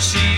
she